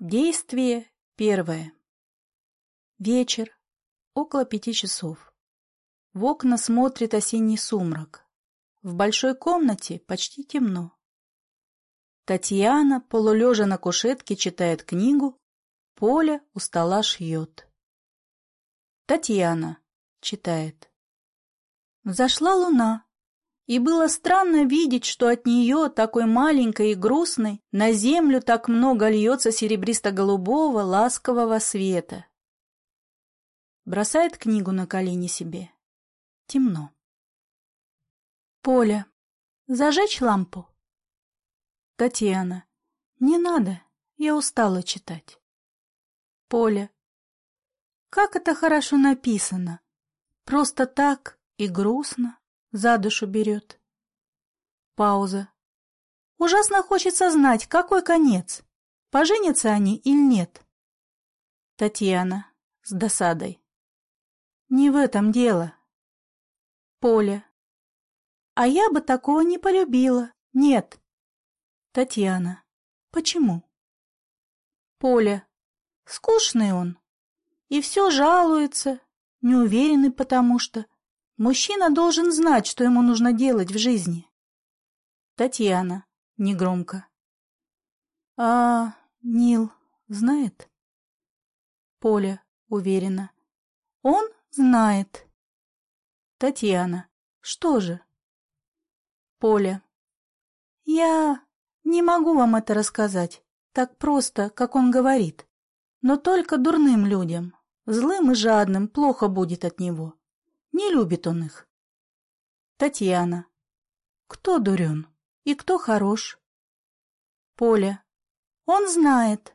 Действие первое. Вечер. Около пяти часов. В окна смотрит осенний сумрак. В большой комнате почти темно. Татьяна, полулежа на кушетке, читает книгу. Поля у стола шьет. Татьяна читает. Взошла луна. И было странно видеть, что от нее, такой маленькой и грустной, на землю так много льется серебристо-голубого, ласкового света. Бросает книгу на колени себе. Темно. Поля. Зажечь лампу. Татьяна. Не надо, я устала читать. Поля. Как это хорошо написано. Просто так и грустно за душу берет. Пауза. Ужасно хочется знать, какой конец. Поженятся они или нет? Татьяна с досадой. Не в этом дело. Поля. А я бы такого не полюбила. Нет. Татьяна. Почему? Поля. Скучный он. И все жалуется, неуверенный потому что. Мужчина должен знать, что ему нужно делать в жизни. Татьяна, негромко. А Нил знает? Поля, уверенно. Он знает. Татьяна. Что же? Поля. Я не могу вам это рассказать. Так просто, как он говорит. Но только дурным людям. Злым и жадным плохо будет от него. Не любит он их. Татьяна. Кто дурен и кто хорош? Поля. Он знает.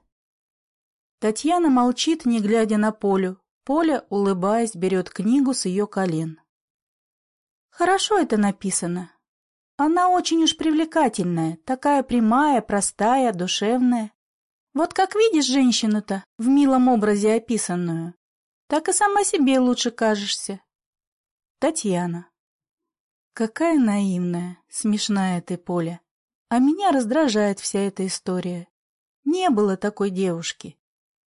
Татьяна молчит, не глядя на Полю. Поля, улыбаясь, берет книгу с ее колен. Хорошо это написано. Она очень уж привлекательная, такая прямая, простая, душевная. Вот как видишь женщину-то, в милом образе описанную, так и сама себе лучше кажешься. Татьяна. Какая наивная, смешная ты, Поля. А меня раздражает вся эта история. Не было такой девушки.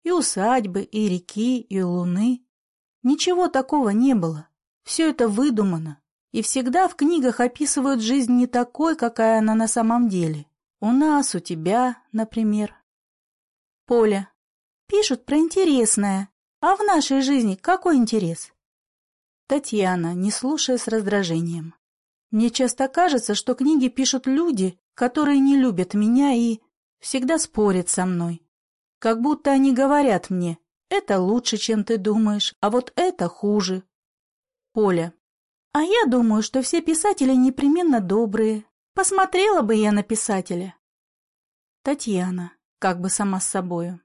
И усадьбы, и реки, и луны. Ничего такого не было. Все это выдумано. И всегда в книгах описывают жизнь не такой, какая она на самом деле. У нас, у тебя, например. Поля. Пишут про интересное. А в нашей жизни какой интерес? Татьяна, не слушая с раздражением. Мне часто кажется, что книги пишут люди, которые не любят меня и всегда спорят со мной. Как будто они говорят мне, это лучше, чем ты думаешь, а вот это хуже. Поля. А я думаю, что все писатели непременно добрые. Посмотрела бы я на писателя. Татьяна, как бы сама с собою.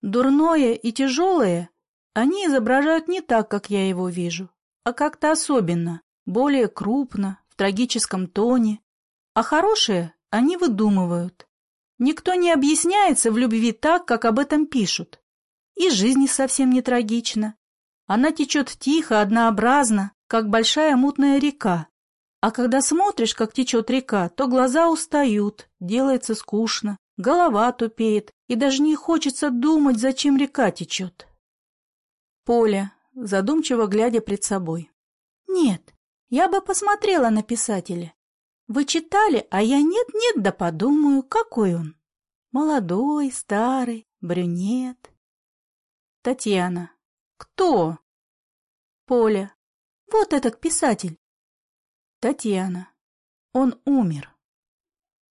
Дурное и тяжелое они изображают не так, как я его вижу а как-то особенно, более крупно, в трагическом тоне. А хорошие они выдумывают. Никто не объясняется в любви так, как об этом пишут. И жизнь совсем не трагична. Она течет тихо, однообразно, как большая мутная река. А когда смотришь, как течет река, то глаза устают, делается скучно, голова тупеет, и даже не хочется думать, зачем река течет. Поле, задумчиво глядя пред собой. «Нет, я бы посмотрела на писателя. Вы читали, а я нет-нет, да подумаю, какой он. Молодой, старый, брюнет». Татьяна. «Кто?» Поля. «Вот этот писатель». Татьяна. «Он умер».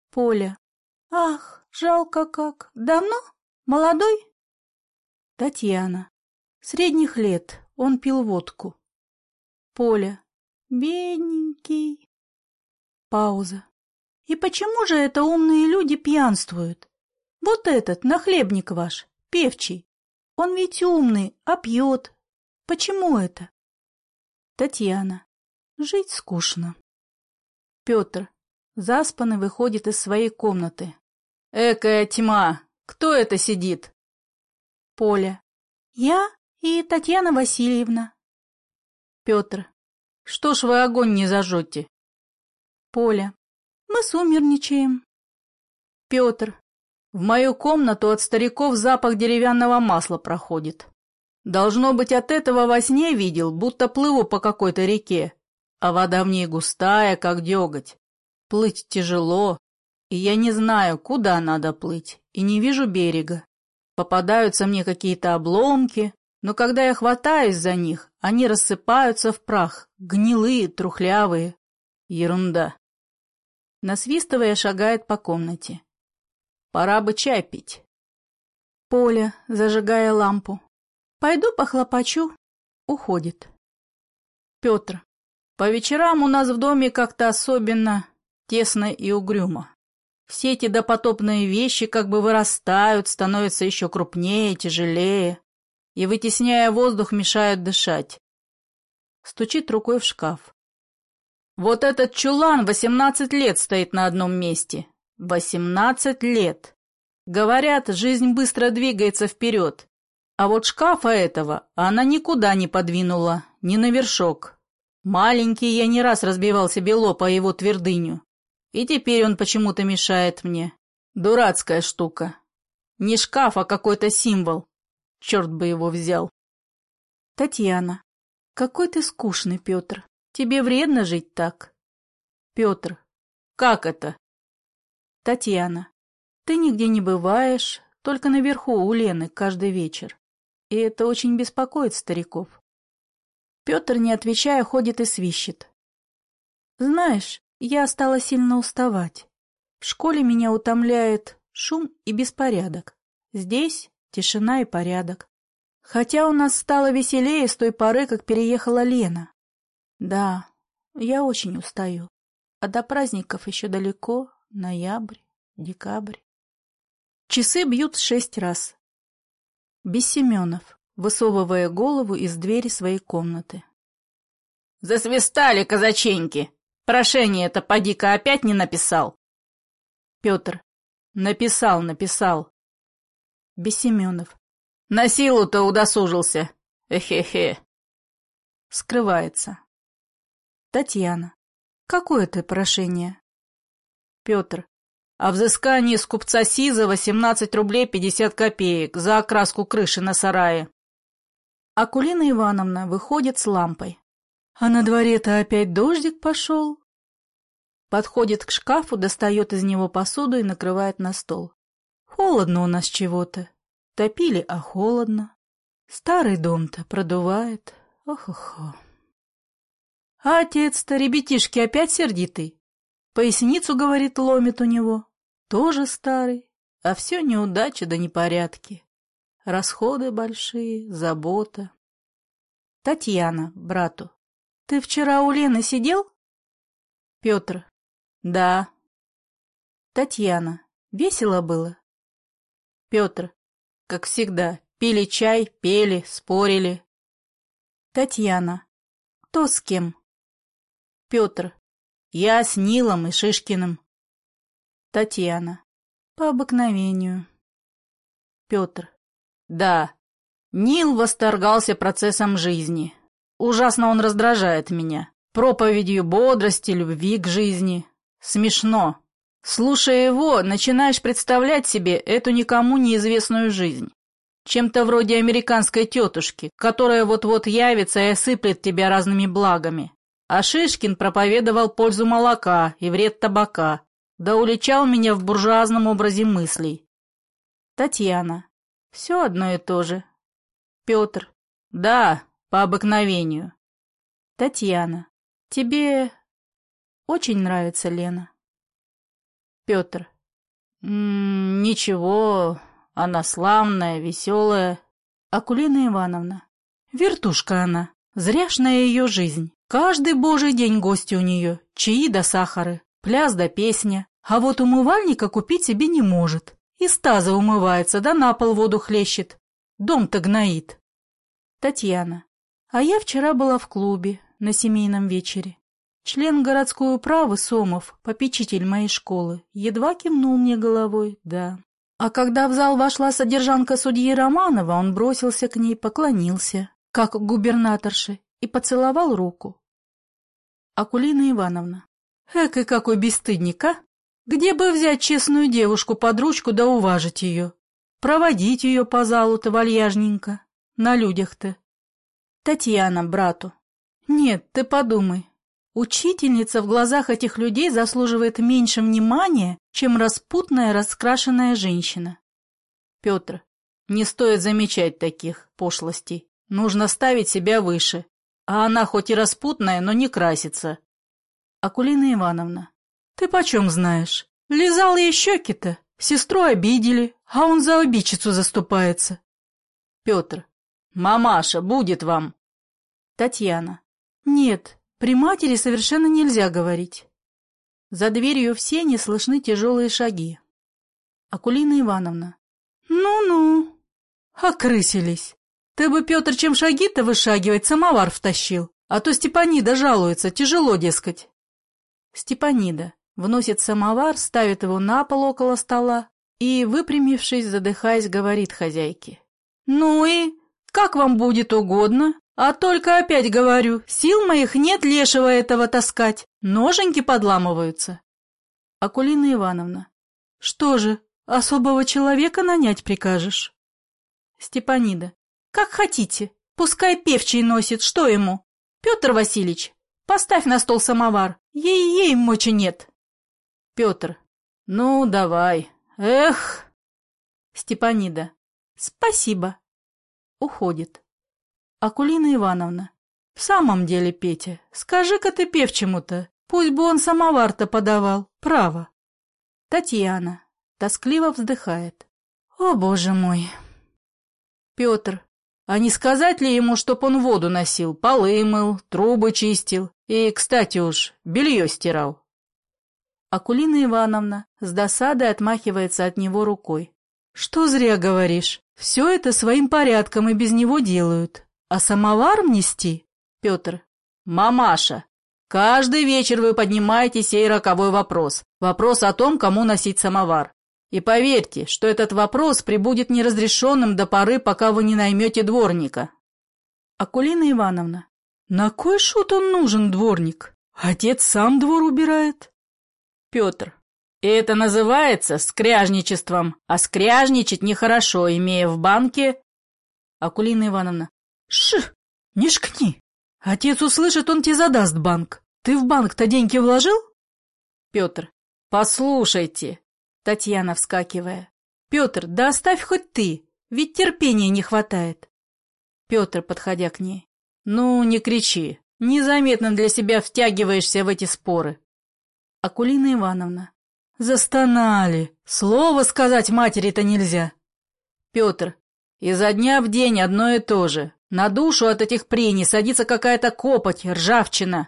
Поля. «Ах, жалко как. Давно? Молодой?» Татьяна. «Средних лет, он пил водку. Поля. Бедненький. Пауза. И почему же это умные люди пьянствуют? Вот этот, нахлебник ваш, певчий. Он ведь умный, а пьет. Почему это? Татьяна. Жить скучно. Петр. Заспанный выходит из своей комнаты. Экая тьма! Кто это сидит? Поля. Я и Татьяна Васильевна. Петр. Что ж вы огонь не зажжете? Поля. Мы сумерничаем. Петр. В мою комнату от стариков запах деревянного масла проходит. Должно быть, от этого во сне видел, будто плыву по какой-то реке, а вода в ней густая, как деготь. Плыть тяжело, и я не знаю, куда надо плыть, и не вижу берега. Попадаются мне какие-то обломки, но когда я хватаюсь за них, они рассыпаются в прах, гнилые, трухлявые. Ерунда. Насвистывая, шагает по комнате. Пора бы чай пить. Поля, зажигая лампу. Пойду похлопочу. Уходит. Петр. По вечерам у нас в доме как-то особенно тесно и угрюмо. Все эти допотопные вещи как бы вырастают, становятся еще крупнее, тяжелее, и, вытесняя воздух, мешают дышать. Стучит рукой в шкаф. Вот этот чулан восемнадцать лет стоит на одном месте. Восемнадцать лет. Говорят, жизнь быстро двигается вперед. А вот шкафа этого она никуда не подвинула, ни на вершок. Маленький я не раз разбивал себе лоб о его твердыню. И теперь он почему-то мешает мне. Дурацкая штука. Не шкаф, а какой-то символ. Черт бы его взял. Татьяна. Какой ты скучный, Петр. Тебе вредно жить так. Петр. Как это? Татьяна. Ты нигде не бываешь, только наверху у Лены каждый вечер. И это очень беспокоит стариков. Петр, не отвечая, ходит и свищет. Знаешь, я стала сильно уставать. В школе меня утомляет шум и беспорядок. Здесь тишина и порядок. Хотя у нас стало веселее с той поры, как переехала Лена. Да, я очень устаю. А до праздников еще далеко, ноябрь, декабрь. Часы бьют шесть раз. Бессеменов, высовывая голову из двери своей комнаты. «Засвистали, казаченьки! Прошение это поди-ка опять не написал!» Петр. «Написал, написал». Бессеменов. «На силу-то удосужился! Эхе-хе!» Скрывается. Татьяна. Какое это прошение? Петр о взыскании с купца Сиза 18 рублей 50 копеек за окраску крыши на сарае. Акулина Ивановна выходит с лампой. А на дворе-то опять дождик пошел. Подходит к шкафу, достает из него посуду и накрывает на стол. Холодно у нас чего-то. Топили, а холодно. Старый дом-то продувает. Ох-охо. А отец-то, ребятишки, опять сердитый. Поясницу, говорит, ломит у него. Тоже старый, а все неудачи да непорядки. Расходы большие, забота. Татьяна, брату. Ты вчера у Лены сидел? Петр. Да. Татьяна. Весело было? Петр. Как всегда. Пили чай, пели, спорили. Татьяна. Кто с кем? Петр. Я с Нилом и Шишкиным. Татьяна. По обыкновению. Петр. Да. Нил восторгался процессом жизни. Ужасно он раздражает меня. Проповедью бодрости, любви к жизни. Смешно. Слушая его, начинаешь представлять себе эту никому неизвестную жизнь. Чем-то вроде американской тетушки, которая вот-вот явится и осыплет тебя разными благами. А Шишкин проповедовал пользу молока и вред табака, да уличал меня в буржуазном образе мыслей. Татьяна. Все одно и то же. Петр. Да, по обыкновению. Татьяна. Тебе очень нравится Лена? Петр. М -м, ничего, она славная, веселая. Акулина Ивановна. Вертушка она. Зряшная ее жизнь. Каждый божий день гости у нее, чаи да сахары, пляс да песня. А вот умывальника купить себе не может. Из таза умывается, да на пол воду хлещет. Дом-то гноит. Татьяна. А я вчера была в клубе на семейном вечере. Член городской управы Сомов, попечитель моей школы, едва кивнул мне головой, да. А когда в зал вошла содержанка судьи Романова, он бросился к ней, поклонился, как губернаторше, и поцеловал руку. Акулина Ивановна. Эк, и какой бесстыдник, а! Где бы взять честную девушку под ручку да уважить ее? Проводить ее по залу-то вальяжненько, на людях-то. Татьяна, брату. Нет, ты подумай. Учительница в глазах этих людей заслуживает меньше внимания, чем распутная раскрашенная женщина. Петр, не стоит замечать таких пошлостей. Нужно ставить себя выше. А она хоть и распутная, но не красится. Акулина Ивановна, ты почем знаешь? Лизал ей щеки-то. Сестру обидели, а он за обидчицу заступается. Петр. Мамаша, будет вам. Татьяна. Нет, при матери совершенно нельзя говорить. За дверью все не слышны тяжелые шаги. Акулина Ивановна. Ну-ну. Окрысились. Ты бы, Петр, чем шаги-то вышагивать, самовар втащил. А то Степанида жалуется, тяжело, дескать. Степанида вносит самовар, ставит его на пол около стола и, выпрямившись, задыхаясь, говорит хозяйке. «Ну и как вам будет угодно, а только опять говорю, сил моих нет лешего этого таскать, ноженьки подламываются». Акулина Ивановна. «Что же, особого человека нанять прикажешь?» Степанида. «Как хотите, пускай певчий носит, что ему? Петр Васильевич, поставь на стол самовар, ей-ей мочи нет». Петр. Ну, давай. Эх. Степанида. Спасибо. Уходит. Акулина Ивановна. В самом деле, Петя, скажи-ка ты певчему-то, пусть бы он самовар-то подавал, право. Татьяна. Тоскливо вздыхает. О, боже мой. Петр. А не сказать ли ему, чтоб он воду носил, полы мыл, трубы чистил и, кстати уж, белье стирал? Акулина Ивановна с досадой отмахивается от него рукой. «Что зря говоришь? Все это своим порядком и без него делают. А самовар мнести?» Петр. «Мамаша, каждый вечер вы поднимаете сей роковой вопрос. Вопрос о том, кому носить самовар. И поверьте, что этот вопрос прибудет неразрешенным до поры, пока вы не наймете дворника». Акулина Ивановна. «На кой шут он нужен, дворник? Отец сам двор убирает». Петр. Это называется скряжничеством, а скряжничать нехорошо, имея в банке... Акулина Ивановна. Ш, не шкни. Отец услышит, он тебе задаст банк. Ты в банк-то деньги вложил? Петр. Послушайте. Татьяна, вскакивая. Петр, да оставь хоть ты, ведь терпения не хватает. Петр, подходя к ней. Ну, не кричи. Незаметно для себя втягиваешься в эти споры. Акулина Ивановна. Застонали. Слово сказать матери-то нельзя. Петр. Изо дня в день одно и то же. На душу от этих прений садится какая-то копоть, ржавчина.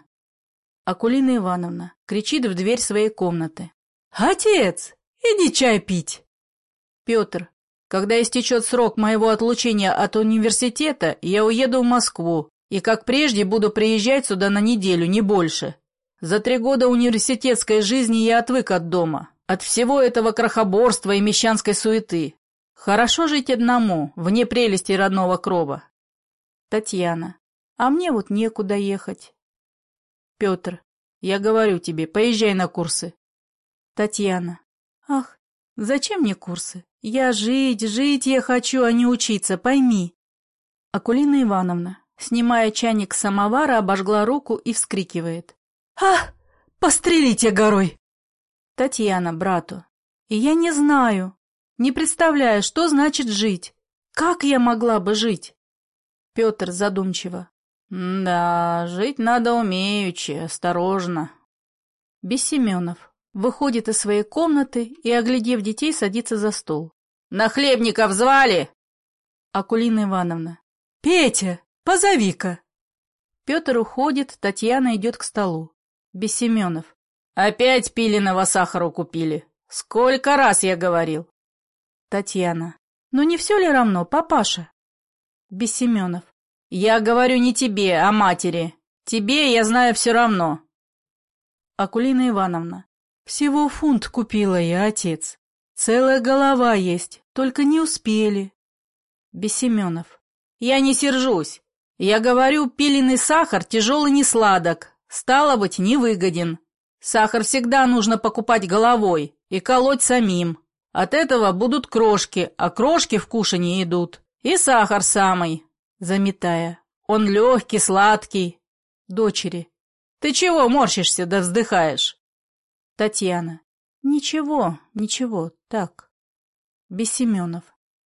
Акулина Ивановна кричит в дверь своей комнаты. «Отец, иди чай пить!» Петр. Когда истечет срок моего отлучения от университета, я уеду в Москву и, как прежде, буду приезжать сюда на неделю, не больше. За три года университетской жизни я отвык от дома, от всего этого крохоборства и мещанской суеты. Хорошо жить одному, вне прелести родного крова. Татьяна. А мне вот некуда ехать. Петр. Я говорю тебе, поезжай на курсы. Татьяна. Ах, зачем мне курсы? Я жить, жить я хочу, а не учиться, пойми. Акулина Ивановна, снимая чайник самовара, обожгла руку и вскрикивает. «А, пострелите горой!» Татьяна брату. И я не знаю, не представляю, что значит жить. Как я могла бы жить? Петр задумчиво. Да, жить надо умеючи, осторожно. Бессеменов выходит из своей комнаты и, оглядев детей, садится за стол. На хлебников звали? Акулина Ивановна. Петя, позови-ка. Петр уходит, Татьяна идет к столу. Бессеменов. Опять пиленого сахару купили. Сколько раз я говорил. Татьяна. Ну не все ли равно, папаша? Бессеменов. Я говорю не тебе, а матери. Тебе я знаю все равно. Акулина Ивановна. Всего фунт купила я, отец. Целая голова есть, только не успели. Бессеменов. Я не сержусь. Я говорю, пиленый сахар тяжелый не сладок, Стало быть, невыгоден. Сахар всегда нужно покупать головой и колоть самим. От этого будут крошки, а крошки в кушанье идут. И сахар самый, заметая. Он легкий, сладкий. Дочери. Ты чего морщишься да вздыхаешь? Татьяна. Ничего, ничего, так. Бессеменов.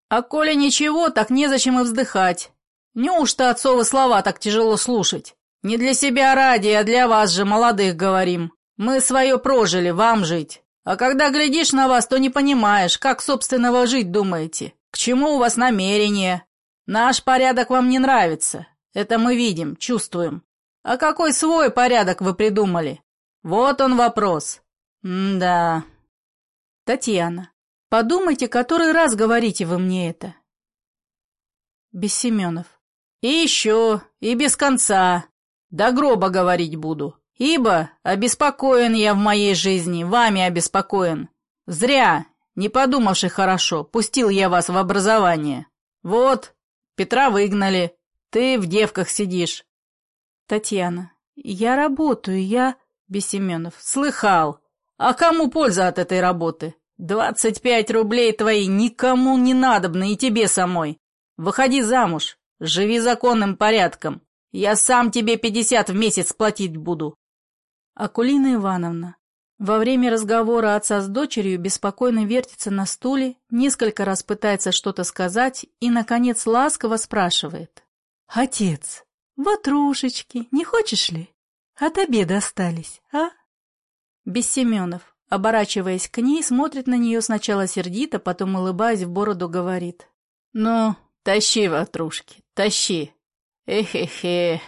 А коли ничего, так незачем и вздыхать. Неужто отцовы слова так тяжело слушать? Не для себя ради, а для вас же, молодых, говорим. Мы свое прожили, вам жить. А когда глядишь на вас, то не понимаешь, как собственного жить думаете. К чему у вас намерение? Наш порядок вам не нравится. Это мы видим, чувствуем. А какой свой порядок вы придумали? Вот он вопрос. М-да. Татьяна, подумайте, который раз говорите вы мне это. Бессеменов. И еще, и без конца. До гроба говорить буду. Ибо обеспокоен я в моей жизни, вами обеспокоен. Зря, не подумавши хорошо, пустил я вас в образование. Вот, Петра выгнали, ты в девках сидишь. Татьяна. Я работаю, я... Бессеменов. Слыхал. А кому польза от этой работы? Двадцать пять рублей твои никому не надобны и тебе самой. Выходи замуж, живи законным порядком. Я сам тебе пятьдесят в месяц платить буду. Акулина Ивановна во время разговора отца с дочерью беспокойно вертится на стуле, несколько раз пытается что-то сказать и, наконец, ласково спрашивает. «Отец, ватрушечки, не хочешь ли? От обеда остались, а?» Бессеменов, оборачиваясь к ней, смотрит на нее сначала сердито, потом, улыбаясь в бороду, говорит. «Ну, тащи ватрушки, тащи. Эхе-хе».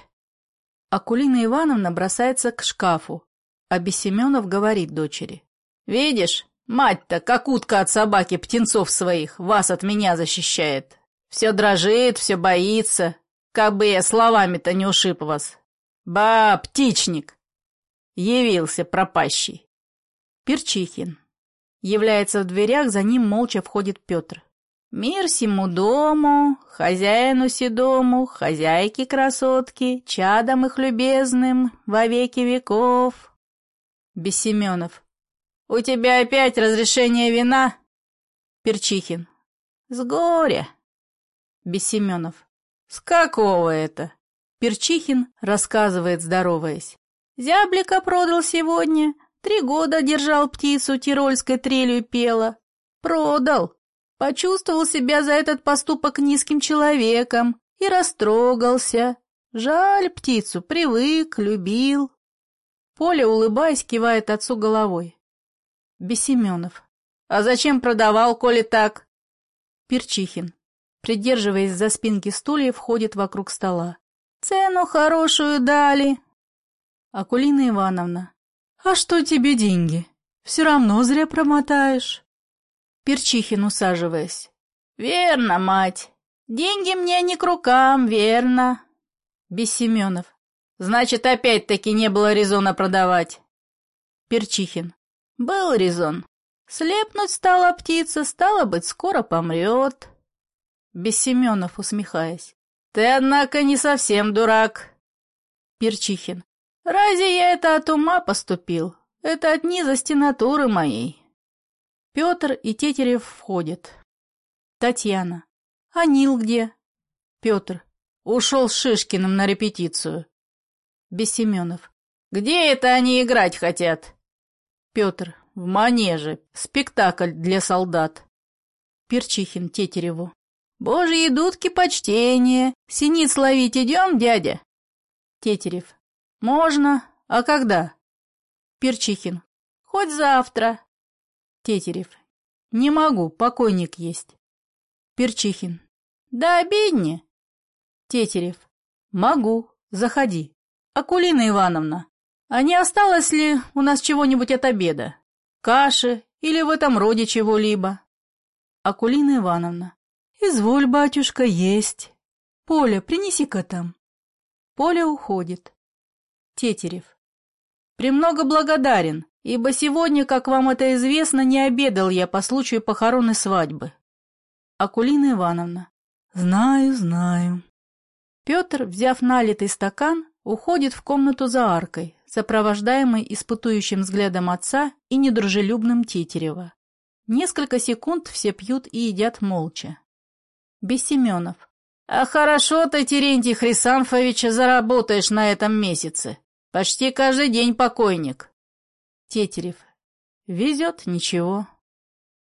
Акулина Ивановна бросается к шкафу, а Бессеменов говорит дочери. «Видишь, мать-то, как утка от собаки птенцов своих, вас от меня защищает. Все дрожит, все боится. Как бы я словами-то не ушиб вас. Ба, птичник!» Явился пропащий. Перчихин. Является в дверях, за ним молча входит Петр. Мир всему дому, хозяину седому, хозяйке красотки, чадам их любезным, во веки веков. Бессеменов. У тебя опять разрешение вина? Перчихин. С горя. Бессеменов. С какого это? Перчихин рассказывает, здороваясь. Зяблика продал сегодня, три года держал птицу, тирольской трелью пела. Продал. Почувствовал себя за этот поступок низким человеком и растрогался. Жаль птицу, привык, любил. Поля, улыбаясь, кивает отцу головой. Бессеменов. А зачем продавал, коли так? Перчихин. Придерживаясь за спинки стулья, входит вокруг стола. Цену хорошую дали. Акулина Ивановна. А что тебе деньги? Все равно зря промотаешь. Перчихин, усаживаясь. «Верно, мать. Деньги мне не к рукам, верно». Бессеменов. «Значит, опять-таки не было резона продавать». Перчихин. «Был резон. Слепнуть стала птица, стало быть, скоро помрет». Бессеменов, усмехаясь. «Ты, однако, не совсем дурак». Перчихин. «Разве я это от ума поступил? Это от низости натуры моей». Петр и Тетерев входят. Татьяна. А Нил где? Петр. Ушел с Шишкиным на репетицию. Бессеменов. Где это они играть хотят? Петр. В манеже. Спектакль для солдат. Перчихин Тетереву. Божьи дудки почтение. Синиц ловить идем, дядя? Тетерев. Можно. А когда? Перчихин. Хоть завтра. Тетерев. Не могу, покойник есть. Перчихин. Да обедни. Тетерев. Могу, заходи. Акулина Ивановна, а не осталось ли у нас чего-нибудь от обеда? Каши или в этом роде чего-либо? Акулина Ивановна. Изволь, батюшка, есть. Поля, принеси-ка там. Поля уходит. Тетерев. Премного благодарен ибо сегодня, как вам это известно, не обедал я по случаю похорон и свадьбы. Акулина Ивановна. Знаю, знаю. Петр, взяв налитый стакан, уходит в комнату за аркой, сопровождаемый испытующим взглядом отца и недружелюбным Тетерева. Несколько секунд все пьют и едят молча. Бессеменов. «А хорошо ты, Терентий Хрисанфович, заработаешь на этом месяце. Почти каждый день покойник». Тетерев. «Везет, ничего».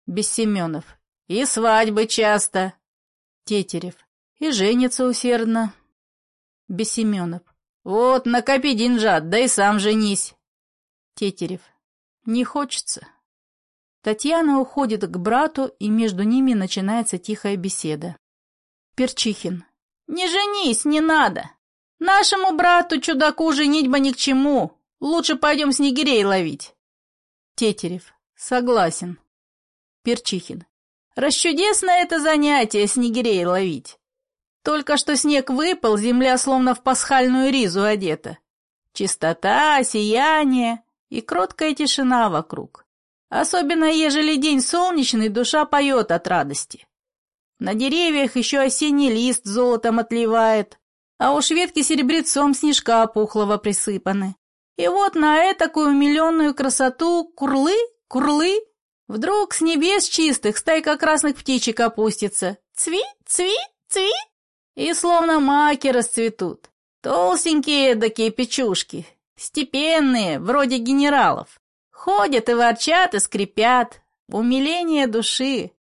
Бессеменов. «И свадьбы часто». Тетерев. «И женится усердно». Бессеменов. «Вот, накопи деньжат, да и сам женись». Тетерев. «Не хочется». Татьяна уходит к брату, и между ними начинается тихая беседа. Перчихин. «Не женись, не надо. Нашему брату-чудаку женитьба ни к чему. Лучше пойдем снегирей ловить». Тетерев. Согласен. Перчихин. Расчудесное это занятие снегирей ловить. Только что снег выпал, земля словно в пасхальную ризу одета. Чистота, сияние и кроткая тишина вокруг. Особенно, ежели день солнечный, душа поет от радости. На деревьях еще осенний лист золотом отливает, а уж ветки серебрецом снежка пухлого присыпаны. И вот на этакую умиленную красоту курлы, курлы, вдруг с небес чистых стайка красных птичек опустится. Цви, цви, цви, и словно маки расцветут. Толстенькие такие печушки, степенные, вроде генералов. Ходят и ворчат, и скрипят. Умиление души.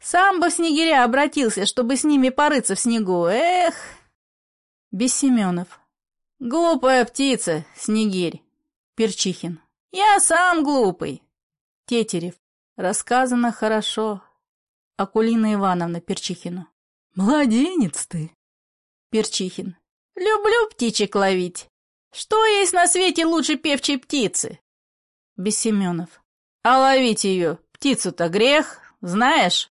Сам бы в снегиря обратился, чтобы с ними порыться в снегу. Эх! Бессеменов. Глупая птица, снегирь. Перчихин. Я сам глупый. Тетерев. Рассказано хорошо. Акулина Ивановна Перчихину. Младенец ты. Перчихин. Люблю птичек ловить. Что есть на свете лучше певчей птицы? Бессеменов. А ловить ее, птицу-то грех, знаешь?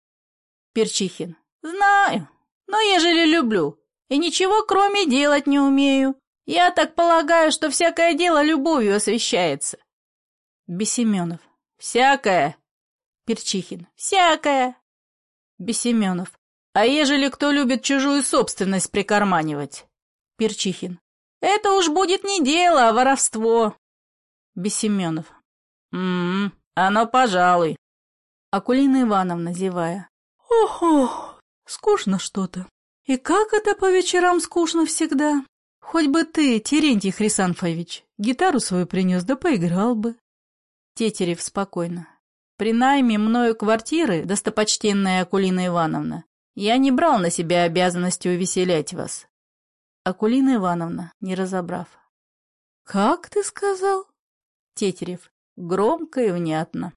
Перчихин. Знаю, но ежели люблю, и ничего кроме делать не умею. Я так полагаю, что всякое дело любовью освещается. Бессеменов. Всякое. Перчихин. Всякое. Бессеменов. А ежели кто любит чужую собственность прикарманивать? Перчихин. Это уж будет не дело, а воровство. Бессеменов. «М-м, оно пожалуй». Акулина Ивановна, зевая. «Ох-ох, скучно что-то. И как это по вечерам скучно всегда? Хоть бы ты, Терентий Хрисанфович, гитару свою принес, да поиграл бы». Тетерев спокойно. «При найме мною квартиры, достопочтенная Акулина Ивановна, я не брал на себя обязанности увеселять вас». Акулина Ивановна, не разобрав. «Как ты сказал?» Тетерев. Громко и внятно.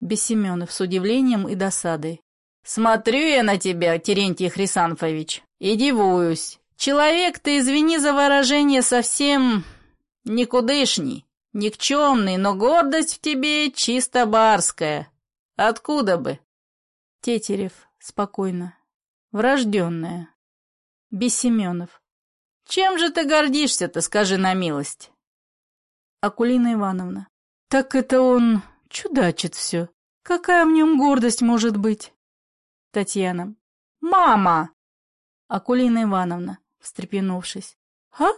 Бессеменов с удивлением и досадой. «Смотрю я на тебя, Терентий Хрисанфович, и дивуюсь. Человек ты, извини за выражение, совсем никудышний, никчемный, но гордость в тебе чисто барская. Откуда бы?» Тетерев спокойно. Врожденная. Бессеменов. «Чем же ты гордишься-то, скажи на милость?» Акулина Ивановна. Так это он чудачит все. Какая в нем гордость может быть? Татьяна. Мама! Акулина Ивановна, встрепенувшись. А?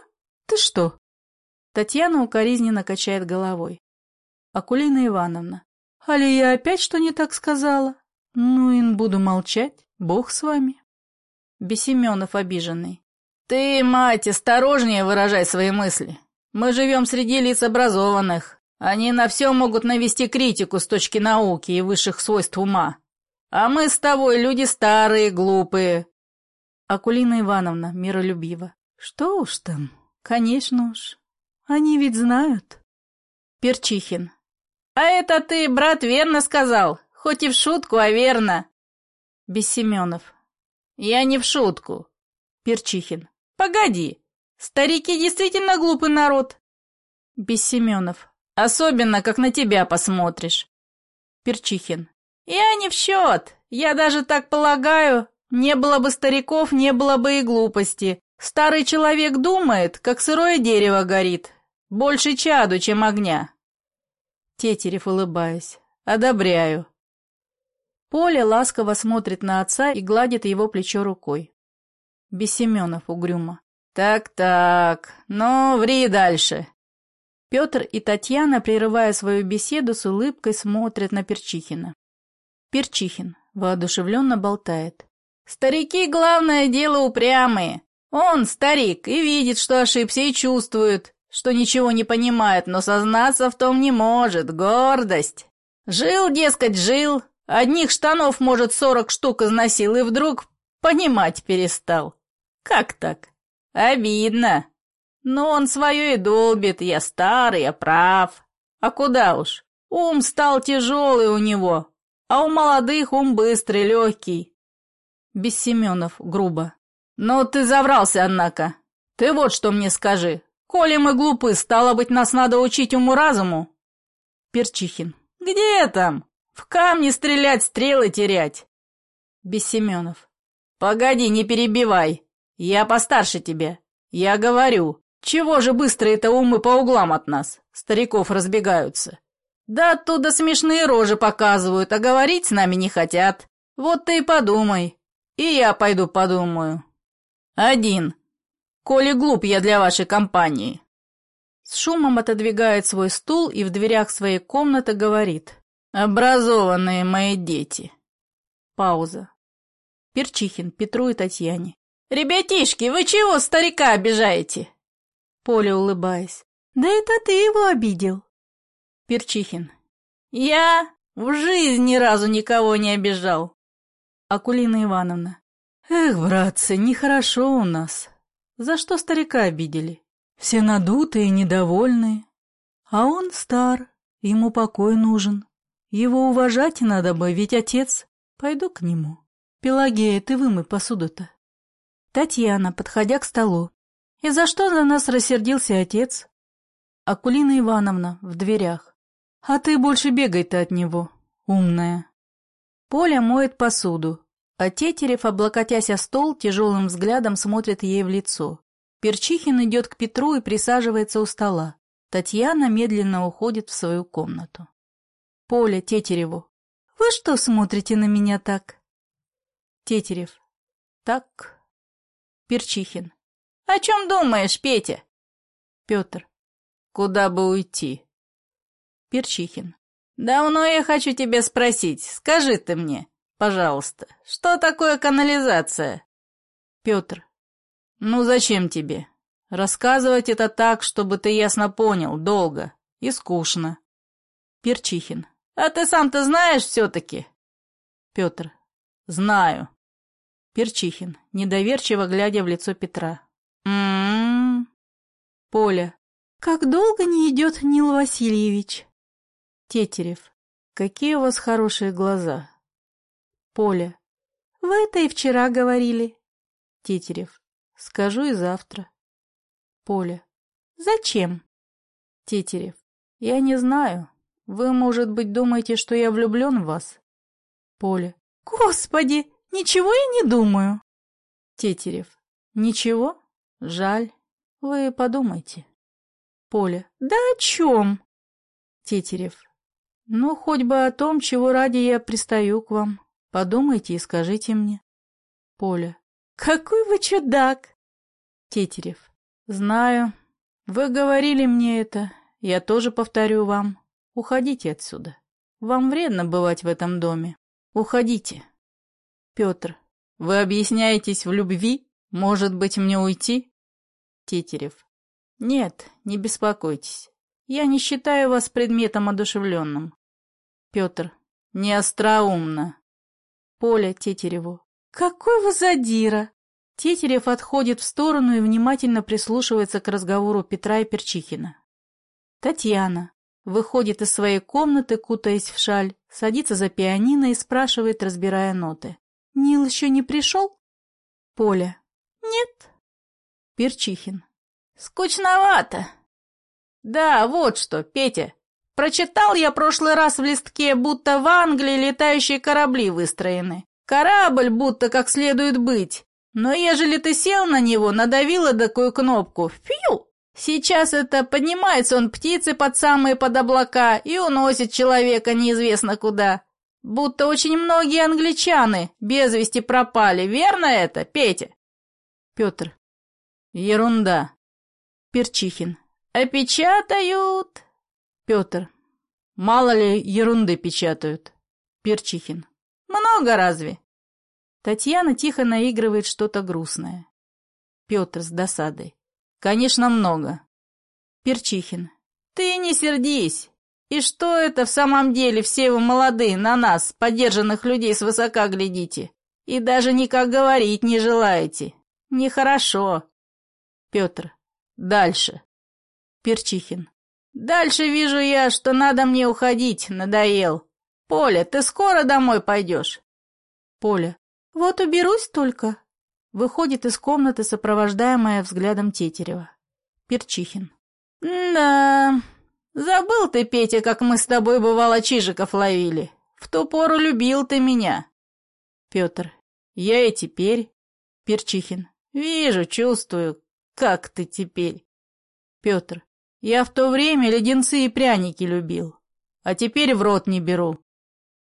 Ты что? Татьяна укоризненно качает головой. Акулина Ивановна. Али я опять что не так сказала? Ну, ин буду молчать. Бог с вами. Бесеменов обиженный. Ты, мать, осторожнее выражай свои мысли. Мы живем среди лиц образованных. Они на все могут навести критику с точки науки и высших свойств ума. А мы с тобой люди старые, глупые. Акулина Ивановна миролюбиво. Что уж там, конечно уж. Они ведь знают. Перчихин. А это ты, брат, верно сказал. Хоть и в шутку, а верно. Бессеменов. Я не в шутку. Перчихин. Погоди. Старики действительно глупый народ. Бессеменов. Особенно, как на тебя посмотришь. Перчихин. Я не в счет. Я даже так полагаю. Не было бы стариков, не было бы и глупости. Старый человек думает, как сырое дерево горит. Больше чаду, чем огня. Тетерев, улыбаясь. Одобряю. Поля ласково смотрит на отца и гладит его плечо рукой. Бессеменов угрюмо. Так-так, ну, ври дальше. Петр и Татьяна, прерывая свою беседу, с улыбкой смотрят на Перчихина. Перчихин воодушевленно болтает. «Старики, главное дело, упрямые. Он, старик, и видит, что ошибся, и чувствует, что ничего не понимает, но сознаться в том не может. Гордость. Жил, дескать, жил. Одних штанов, может, сорок штук износил, и вдруг понимать перестал. Как так? Обидно. Но он свое и долбит, я старый, я прав. А куда уж? Ум стал тяжелый у него, а у молодых ум быстрый, легкий. Без Семенов, грубо. «Ну ты заврался, однако. Ты вот что мне скажи. Коли мы глупы, стало быть, нас надо учить уму-разуму?» Перчихин. «Где там? В камни стрелять, стрелы терять!» Бессеменов. «Погоди, не перебивай. Я постарше тебя. Я говорю, чего же быстро это умы по углам от нас? Стариков разбегаются. Да оттуда смешные рожи показывают, а говорить с нами не хотят. Вот ты и подумай. И я пойду подумаю. Один. Коли глуп я для вашей компании. С шумом отодвигает свой стул и в дверях своей комнаты говорит. Образованные мои дети. Пауза. Перчихин Петру и Татьяне. «Ребятишки, вы чего старика обижаете?» Поля, улыбаясь. «Да это ты его обидел». Перчихин. «Я в жизни ни разу никого не обижал». Акулина Ивановна. «Эх, братцы, нехорошо у нас. За что старика обидели? Все надутые, недовольные. А он стар, ему покой нужен. Его уважать надо бы, ведь отец. Пойду к нему. Пелагея, ты вымой посуду-то». Татьяна, подходя к столу. «И за что на нас рассердился отец?» Акулина Ивановна в дверях. «А ты больше бегай-то от него, умная». Поля моет посуду, а Тетерев, облокотясь о стол, тяжелым взглядом смотрит ей в лицо. Перчихин идет к Петру и присаживается у стола. Татьяна медленно уходит в свою комнату. Поля Тетереву. «Вы что смотрите на меня так?» Тетерев. «Так...» Перчихин. «О чем думаешь, Петя?» Петр. «Куда бы уйти?» Перчихин. «Давно я хочу тебя спросить. Скажи ты мне, пожалуйста, что такое канализация?» Петр. «Ну зачем тебе? Рассказывать это так, чтобы ты ясно понял, долго и скучно». Перчихин. «А ты сам-то знаешь все-таки?» Петр. «Знаю». Перчихин, недоверчиво глядя в лицо Петра. «М-м-м». Поля. «Как долго не идет Нил Васильевич?» Тетерев. «Какие у вас хорошие глаза!» Поля. «Вы это и вчера говорили». Тетерев. «Скажу и завтра». Поля. «Зачем?» Тетерев. «Я не знаю. Вы, может быть, думаете, что я влюблен в вас?» Поля. «Господи, ничего я не думаю». Тетерев. «Ничего? Жаль. Вы подумайте». Поля. «Да о чем?» Тетерев. Ну, хоть бы о том, чего ради я пристаю к вам. Подумайте и скажите мне. Поля. Какой вы чудак! Тетерев. Знаю. Вы говорили мне это. Я тоже повторю вам. Уходите отсюда. Вам вредно бывать в этом доме. Уходите. Петр. Вы объясняетесь в любви? Может быть, мне уйти? Тетерев. Нет, не беспокойтесь. Я не считаю вас предметом одушевленным. Петр. Не остроумно. Поля Тетереву. Какой вы задира! Тетерев отходит в сторону и внимательно прислушивается к разговору Петра и Перчихина. Татьяна выходит из своей комнаты, кутаясь в шаль, садится за пианино и спрашивает, разбирая ноты. «Нил еще не пришел?» Поля. «Нет». Перчихин. «Скучновато. Да, вот что, Петя. Прочитал я прошлый раз в листке, будто в Англии летающие корабли выстроены. Корабль будто как следует быть. Но ежели ты сел на него, надавила такую кнопку «Фью!» Сейчас это поднимается он птицы под самые под облака и уносит человека неизвестно куда. Будто очень многие англичаны без вести пропали, верно это, Петя? Петр. Ерунда. Перчихин. Опечатают. Петр. Мало ли ерунды печатают. Перчихин. Много разве? Татьяна тихо наигрывает что-то грустное. Петр с досадой. Конечно, много. Перчихин. Ты не сердись. И что это в самом деле все вы молодые на нас, подержанных людей, свысока глядите? И даже никак говорить не желаете. Нехорошо. Петр. Дальше. Перчихин. Дальше вижу я, что надо мне уходить, надоел. Поля, ты скоро домой пойдешь? Поля. Вот уберусь только. Выходит из комнаты, сопровождаемая взглядом Тетерева. Перчихин. Да, забыл ты, Петя, как мы с тобой, бывало, чижиков ловили. В ту пору любил ты меня. Петр. Я и теперь. Перчихин. Вижу, чувствую, как ты теперь. Петр. Я в то время леденцы и пряники любил, а теперь в рот не беру.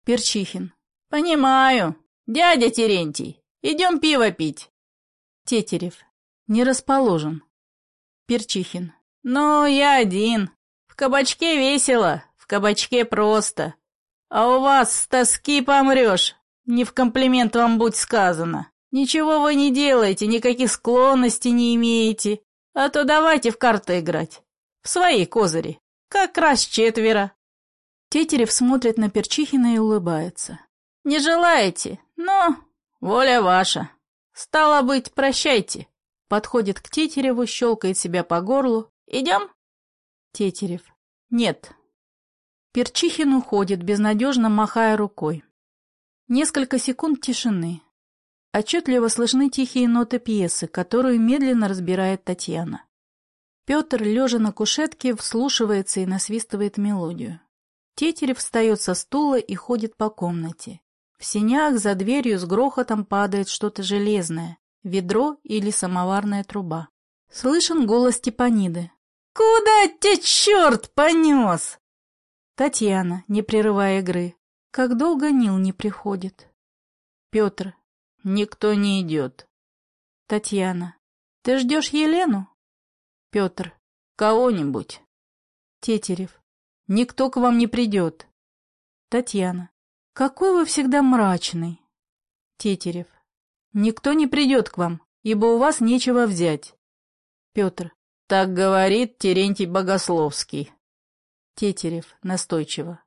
Перчихин. Понимаю. Дядя Терентий, идем пиво пить. Тетерев. Не расположен. Перчихин. Ну, я один. В кабачке весело, в кабачке просто. А у вас с тоски помрешь. Не в комплимент вам будь сказано. Ничего вы не делаете, никаких склонностей не имеете. А то давайте в карты играть. В свои козыри. Как раз четверо. Тетерев смотрит на Перчихина и улыбается. Не желаете? Но воля ваша. Стало быть, прощайте. Подходит к Тетереву, щелкает себя по горлу. Идем? Тетерев. Нет. Перчихин уходит, безнадежно махая рукой. Несколько секунд тишины. Отчетливо слышны тихие ноты пьесы, которую медленно разбирает Татьяна. Петр, лежа на кушетке, вслушивается и насвистывает мелодию. Тетерев встает со стула и ходит по комнате. В сенях за дверью с грохотом падает что-то железное, ведро или самоварная труба. Слышен голос Степаниды. «Куда тебя черт понес?» Татьяна, не прерывая игры. Как долго Нил не приходит? Петр. Никто не идет. Татьяна. Ты ждешь Елену? Петр. Кого-нибудь. Тетерев. Никто к вам не придет. Татьяна. Какой вы всегда мрачный. Тетерев. Никто не придет к вам, ибо у вас нечего взять. Петр. Так говорит Терентий Богословский. Тетерев настойчиво.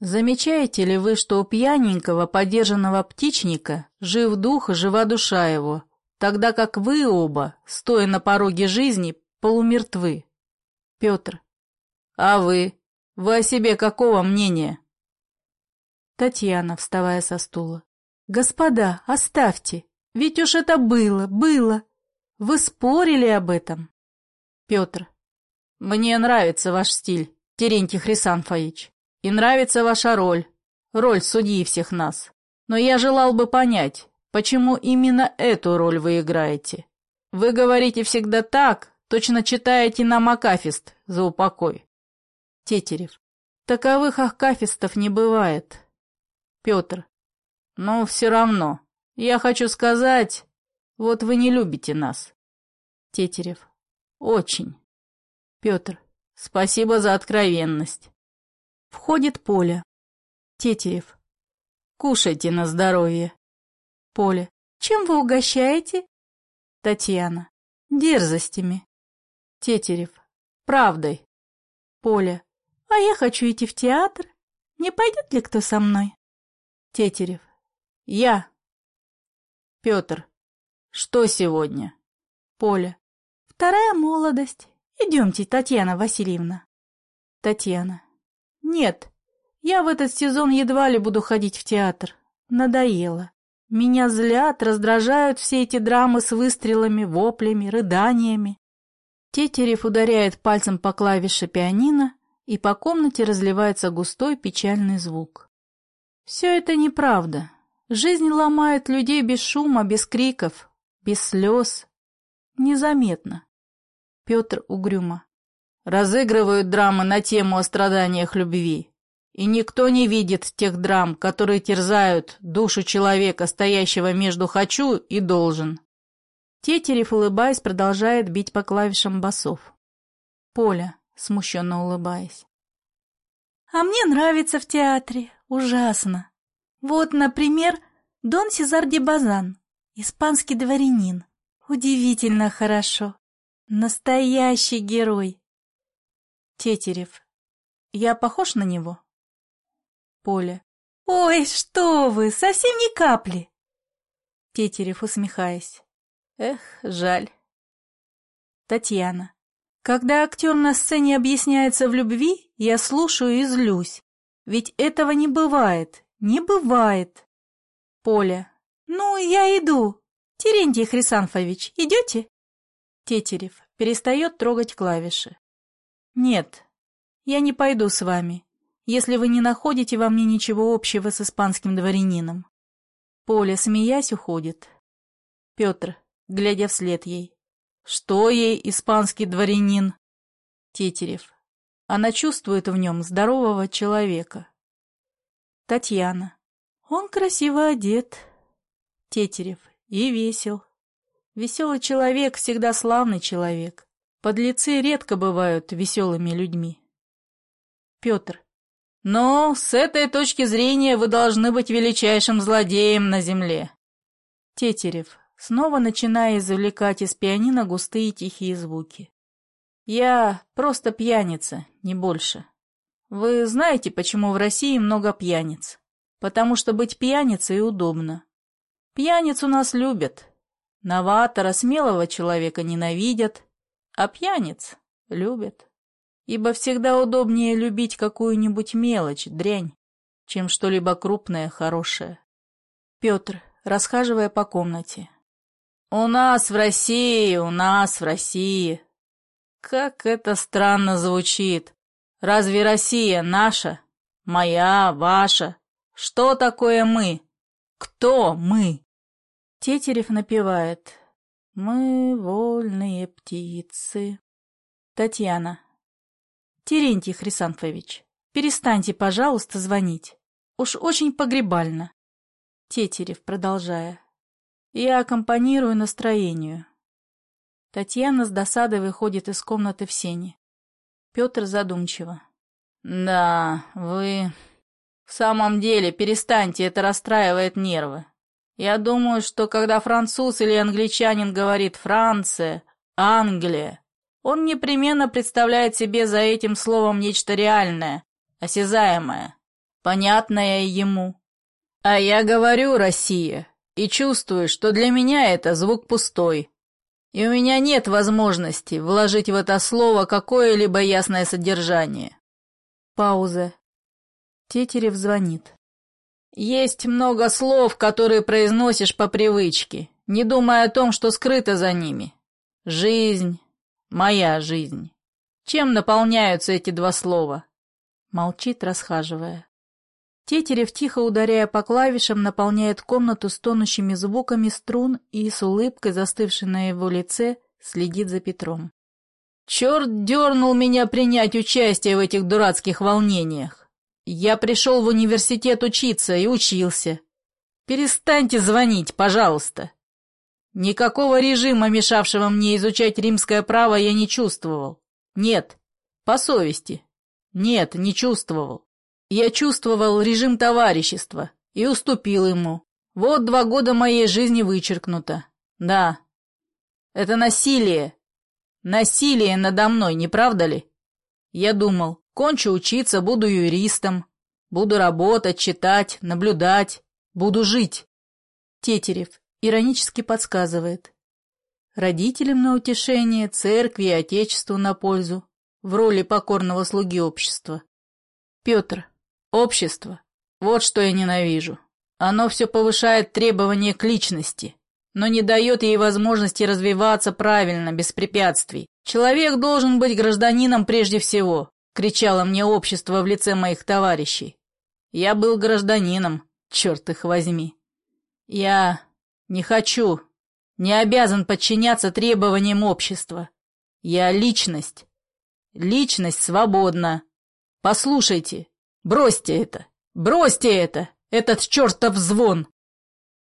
Замечаете ли вы, что у пьяненького подержанного птичника жив дух и жива душа его, тогда как вы оба, стоя на пороге жизни, полумертвы? Петр. А вы? Вы о себе какого мнения? Татьяна, вставая со стула. «Господа, оставьте! Ведь уж это было, было! Вы спорили об этом!» Петр. «Мне нравится ваш стиль, Терентий Хрисанфович, и нравится ваша роль, роль судьи всех нас. Но я желал бы понять, почему именно эту роль вы играете. Вы говорите всегда так, точно читаете нам Акафист за упокой». Тетерев. «Таковых Акафистов не бывает». Петр. Но все равно. Я хочу сказать, вот вы не любите нас. Тетерев. Очень. Петр. Спасибо за откровенность. Входит Поля. Тетерев. Кушайте на здоровье. Поля. Чем вы угощаете? Татьяна. Дерзостями. Тетерев. Правдой. Поля. А я хочу идти в театр. Не пойдет ли кто со мной? Тетерев. Я. Петр. Что сегодня? Поля. Вторая молодость. Идемте, Татьяна Васильевна. Татьяна. Нет, я в этот сезон едва ли буду ходить в театр. Надоело. Меня злят, раздражают все эти драмы с выстрелами, воплями, рыданиями. Тетерев ударяет пальцем по клавише пианино, и по комнате разливается густой печальный звук. Все это неправда. Жизнь ломает людей без шума, без криков, без слез. Незаметно. Петр угрюмо. Разыгрывают драмы на тему о страданиях любви. И никто не видит тех драм, которые терзают душу человека, стоящего между «хочу» и «должен». Тетерев, улыбаясь, продолжает бить по клавишам басов. Поля, смущенно улыбаясь. А мне нравится в театре. Ужасно. Вот, например, Дон Сезар де Базан, испанский дворянин. Удивительно хорошо. Настоящий герой. Тетерев. Я похож на него? Поля. Ой, что вы, совсем ни капли. Тетерев, усмехаясь. Эх, жаль. Татьяна. Когда актер на сцене объясняется в любви, я слушаю и злюсь. Ведь этого не бывает, не бывает. Поля. Ну, я иду. Терентий Хрисанфович, идете? Тетерев перестает трогать клавиши. Нет, я не пойду с вами, если вы не находите во мне ничего общего с испанским дворянином. Поля, смеясь, уходит. Петр, глядя вслед ей. Что ей, испанский дворянин? Тетерев. Она чувствует в нем здорового человека. Татьяна. Он красиво одет. Тетерев. И весел. Веселый человек всегда славный человек. Подлецы редко бывают веселыми людьми. Петр. Но с этой точки зрения вы должны быть величайшим злодеем на земле. Тетерев снова начиная извлекать из пианино густые тихие звуки. «Я просто пьяница, не больше. Вы знаете, почему в России много пьяниц? Потому что быть пьяницей удобно. Пьяниц у нас любят. Новатора, смелого человека ненавидят, а пьяниц любят. Ибо всегда удобнее любить какую-нибудь мелочь, дрянь, чем что-либо крупное, хорошее. Петр, расхаживая по комнате, «У нас в России, у нас в России». Как это странно звучит. Разве Россия наша? Моя, ваша? Что такое мы? Кто мы? Тетерев напевает. Мы вольные птицы. Татьяна. Терентий Хрисанфович, перестаньте, пожалуйста, звонить. Уж очень погребально. Тетерев, продолжая. Я аккомпанирую настроению. Татьяна с досадой выходит из комнаты в сене. Петр задумчиво. «Да, вы... В самом деле, перестаньте, это расстраивает нервы. Я думаю, что когда француз или англичанин говорит «Франция», «Англия», он непременно представляет себе за этим словом нечто реальное, осязаемое, понятное ему. А я говорю «Россия», и чувствую, что для меня это звук пустой. И у меня нет возможности вложить в это слово какое-либо ясное содержание. Пауза. Тетерев звонит. Есть много слов, которые произносишь по привычке, не думая о том, что скрыто за ними. Жизнь, моя жизнь. Чем наполняются эти два слова? Молчит, расхаживая. Тетерев, тихо ударяя по клавишам, наполняет комнату стонущими звуками струн и с улыбкой, застывшей на его лице, следит за Петром. «Черт дернул меня принять участие в этих дурацких волнениях. Я пришел в университет учиться и учился. Перестаньте звонить, пожалуйста. Никакого режима, мешавшего мне изучать римское право, я не чувствовал. Нет, по совести. Нет, не чувствовал. Я чувствовал режим товарищества и уступил ему. Вот два года моей жизни вычеркнуто. Да. Это насилие. Насилие надо мной, не правда ли? Я думал, кончу учиться, буду юристом. Буду работать, читать, наблюдать. Буду жить. Тетерев иронически подсказывает. Родителям на утешение, церкви и отечеству на пользу, в роли покорного слуги общества. Петр, Общество. Вот что я ненавижу. Оно все повышает требования к личности, но не дает ей возможности развиваться правильно, без препятствий. Человек должен быть гражданином прежде всего, кричало мне общество в лице моих товарищей. Я был гражданином, черт их возьми. Я не хочу, не обязан подчиняться требованиям общества. Я личность. Личность свободна. Послушайте, Бросьте это! Бросьте это! Этот чертов звон!»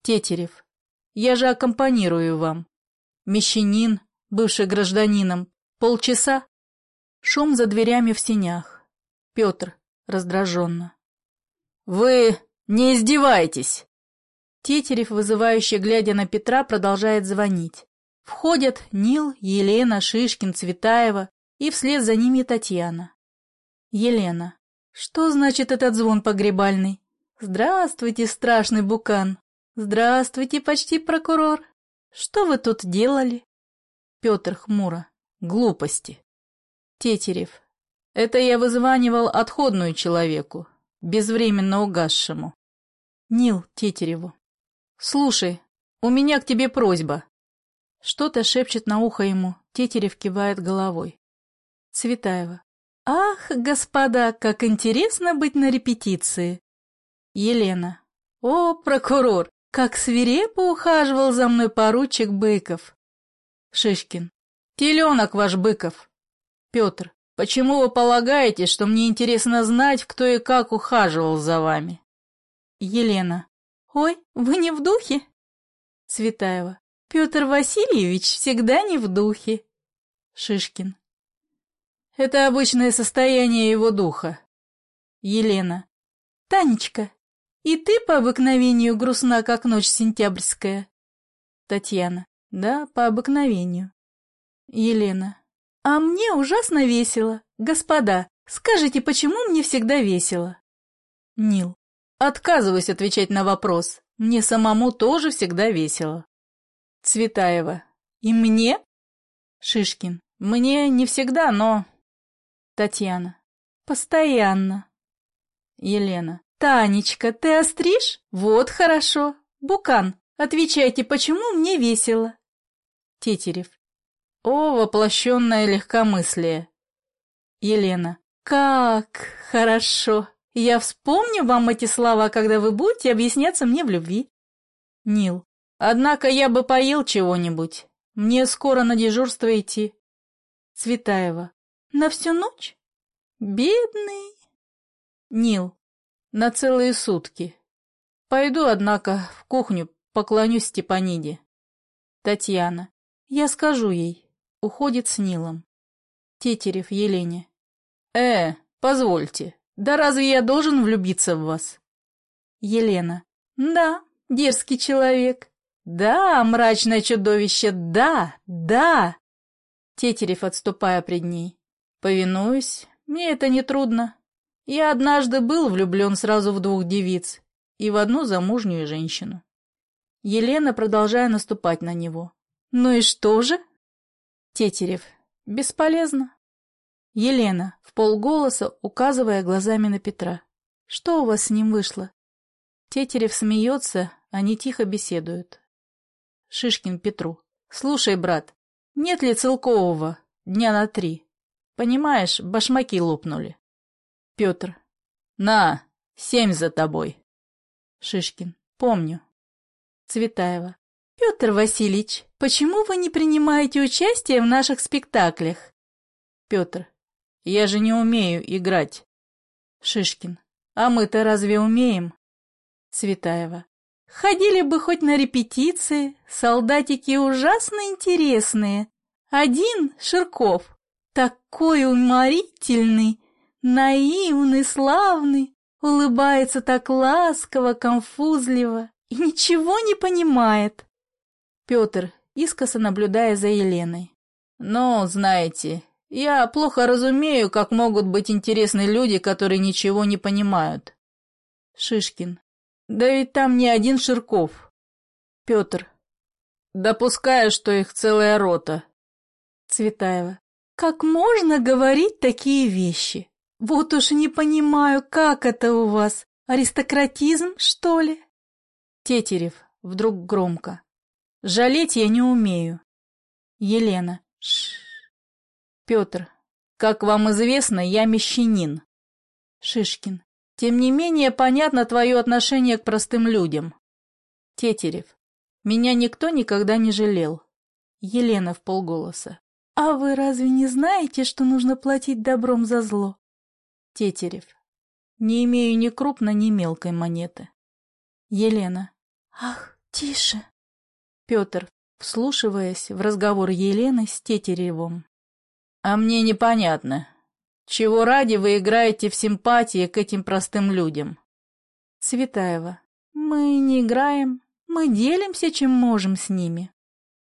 Тетерев. «Я же аккомпанирую вам. Мещанин, бывший гражданином. Полчаса?» Шум за дверями в синях. Петр раздраженно. «Вы не издеваетесь!» Тетерев, вызывающе глядя на Петра, продолжает звонить. Входят Нил, Елена, Шишкин, Цветаева и вслед за ними Татьяна. Елена. Что значит этот звон погребальный? Здравствуйте, страшный букан. Здравствуйте, почти прокурор. Что вы тут делали? Петр хмуро. Глупости. Тетерев. Это я вызванивал отходную человеку, безвременно угасшему. Нил Тетереву. Слушай, у меня к тебе просьба. Что-то шепчет на ухо ему, Тетерев кивает головой. Цветаева. Ах, господа, как интересно быть на репетиции. Елена. О, прокурор, как свирепо ухаживал за мной поручик Быков. Шишкин. Теленок ваш Быков. Петр. Почему вы полагаете, что мне интересно знать, кто и как ухаживал за вами? Елена. Ой, вы не в духе? Цветаева. Петр Васильевич всегда не в духе. Шишкин. Это обычное состояние его духа. Елена. Танечка, и ты по обыкновению грустна, как ночь сентябрьская. Татьяна. Да, по обыкновению. Елена. А мне ужасно весело. Господа, скажите, почему мне всегда весело? Нил. Отказываюсь отвечать на вопрос. Мне самому тоже всегда весело. Цветаева. И мне? Шишкин. Мне не всегда, но... Татьяна. Постоянно. Елена. «Танечка, ты остришь? Вот хорошо. Букан, отвечайте, почему мне весело?» Тетерев. «О, воплощенное легкомыслие!» Елена. «Как хорошо! Я вспомню вам эти слова, когда вы будете объясняться мне в любви». Нил. «Однако я бы поел чего-нибудь. Мне скоро на дежурство идти». Цветаева. «На всю ночь? Бедный». Нил. На целые сутки. Пойду, однако, в кухню, поклонюсь Степаниде. Татьяна. Я скажу ей. Уходит с Нилом. Тетерев Елене. Э, позвольте. Да разве я должен влюбиться в вас? Елена. Да, дерзкий человек. Да, мрачное чудовище, да, да. Тетерев, отступая пред ней. Повинуюсь, мне это не трудно. Я однажды был влюблен сразу в двух девиц и в одну замужнюю женщину. Елена, продолжая наступать на него. «Ну и что же?» Тетерев. «Бесполезно». Елена, в полголоса, указывая глазами на Петра. «Что у вас с ним вышло?» Тетерев смеется, они тихо беседуют. Шишкин Петру. «Слушай, брат, нет ли целкового дня на три? Понимаешь, башмаки лопнули». Петр. На, семь за тобой. Шишкин. Помню. Цветаева. Петр Васильевич, почему вы не принимаете участие в наших спектаклях? Петр. Я же не умею играть. Шишкин. А мы-то разве умеем? Цветаева. Ходили бы хоть на репетиции, солдатики ужасно интересные. Один, Ширков, такой уморительный, Наивный, славный, улыбается так ласково, конфузливо и ничего не понимает. Петр, искоса наблюдая за Еленой. «Но, знаете, я плохо разумею, как могут быть интересны люди, которые ничего не понимают». Шишкин. «Да ведь там не один Ширков». Петр. «Допускаю, что их целая рота». Цветаева. «Как можно говорить такие вещи? Вот уж не понимаю, как это у вас? Аристократизм, что ли? Тетерев, вдруг громко. Жалеть я не умею. Елена. Ш. Петр. Как вам известно, я мещанин. Шишкин. Тем не менее, понятно твое отношение к простым людям. Тетерев. Меня никто никогда не жалел. Елена в полголоса. А вы разве не знаете, что нужно платить добром за зло? Тетерев. Не имею ни крупной, ни мелкой монеты. Елена. Ах, тише. Петр, вслушиваясь в разговор Елены с Тетеревым. А мне непонятно, чего ради вы играете в симпатии к этим простым людям? Цветаева. Мы не играем, мы делимся, чем можем с ними.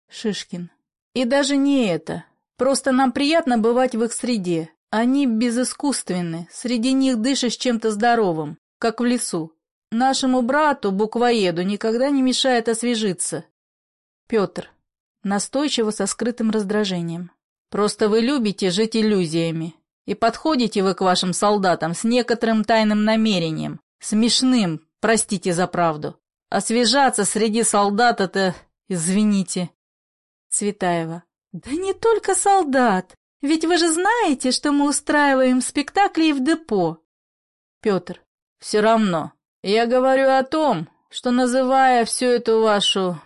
Шишкин. И даже не это. Просто нам приятно бывать в их среде. Они безыскусственны, среди них дышишь чем-то здоровым, как в лесу. Нашему брату, буквоеду, никогда не мешает освежиться. Петр. Настойчиво со скрытым раздражением. Просто вы любите жить иллюзиями. И подходите вы к вашим солдатам с некоторым тайным намерением. Смешным, простите за правду. Освежаться среди солдат — это... извините. Цветаева. Да не только солдат. Ведь вы же знаете, что мы устраиваем спектакли в депо. Петр. Все равно. Я говорю о том, что, называя всю эту вашу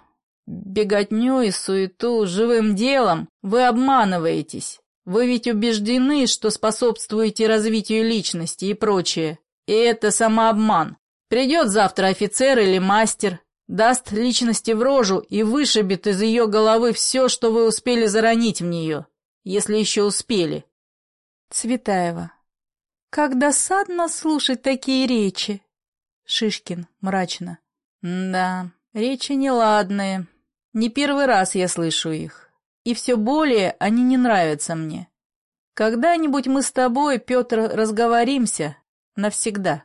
беготню и суету живым делом, вы обманываетесь. Вы ведь убеждены, что способствуете развитию личности и прочее. И это самообман. Придет завтра офицер или мастер, даст личности в рожу и вышибет из ее головы все, что вы успели заронить в нее, если еще успели. Цветаева. Как досадно слушать такие речи. Шишкин мрачно. Да, речи неладные. Не первый раз я слышу их. И все более они не нравятся мне. Когда-нибудь мы с тобой, Петр, разговоримся навсегда.